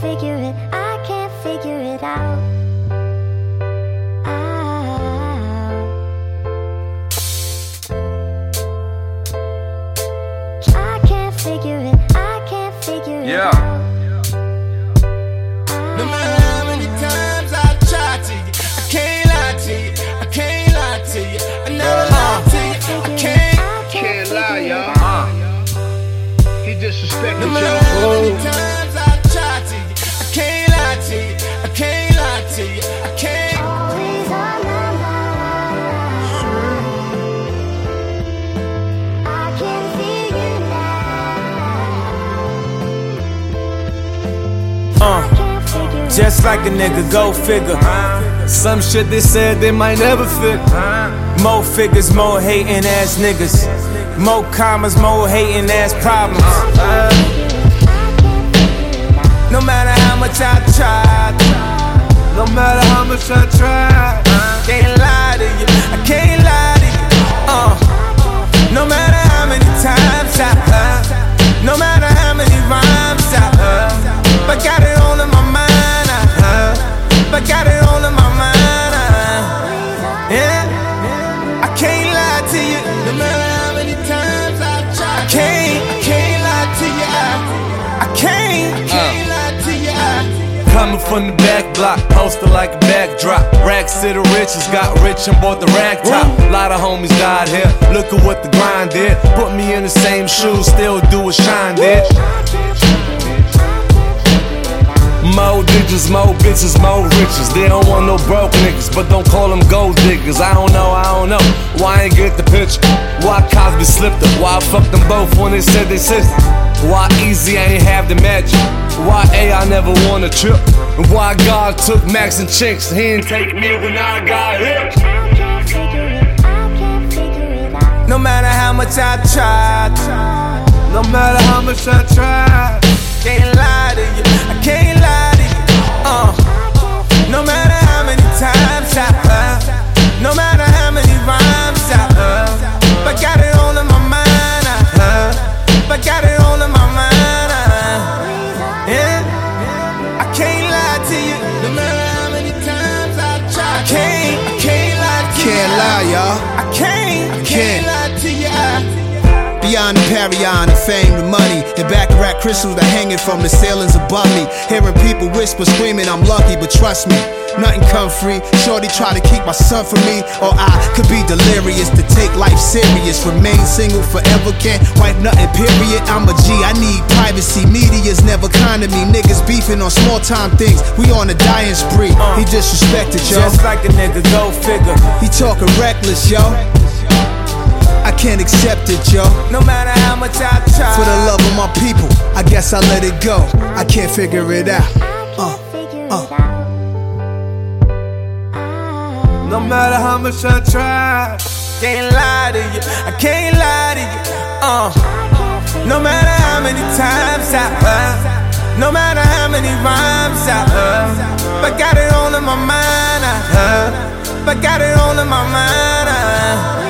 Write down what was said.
figure it, I can't figure it out. Out. I can't figure it, I can't figure it Yeah. out. No matter how many times I try to you, I can't lie to you. I can't lie to you. I never lie to you. I can't. I Can't lie, y'all. Uh, He disrespected No y'all. Uh, just like a nigga, go figure. Some shit they said they might never fit. More figures, more hating ass niggas. More commas, more hating ass problems. No matter how much I try, no matter how much I try, can't lie to you. No matter how many times I try, I can't, I can't lie to you. I, I can't. can't lie to you. Coming from the back block, poster like a backdrop. Racks to the riches, got rich and bought the rag top. Lot of homies died here. Look at what the grind did. Put me in the same shoes, still do what shine did. More digits, more bitches, more riches. They don't want no broke niggas, but don't call them gold diggers. I don't know, I don't know. Why I ain't get the picture? Why Cosby slipped up? Why I fucked them both when they said they sisters? Why Eazy I ain't have the magic? Why A I never won a trip? And why God took Max and Chinx? He didn't take me when I got hit. I can't figure it, I can't figure it. No matter how much I tried, no matter how much I tried, can't lie to you. I The Parion, the fame, the money, and baccarat crystals that hanging from the ceilings above me. Hearing people whisper, screaming, I'm lucky, but trust me, nothing come free. Shorty try to keep my son from me, or I could be delirious to take life serious. Remain single forever, can't wipe nothing, period. I'm a G, I need privacy. Media's never kind to me. Niggas beefing on small time things. We on a dying spree. He disrespected, yo. Just like a nigga, go figure. He talking reckless, yo. I can't accept it, yo. No matter how much I try. For the love of my people, I guess I let it go. I can't figure it out. I Uh, can't uh. it. No matter how much I try, can't lie to you. I can't lie to you. Uh, no matter how many times I, uh, no matter how many rhymes I, uh, but got it all in my mind. I, Uh, but got it all in my mind. Uh,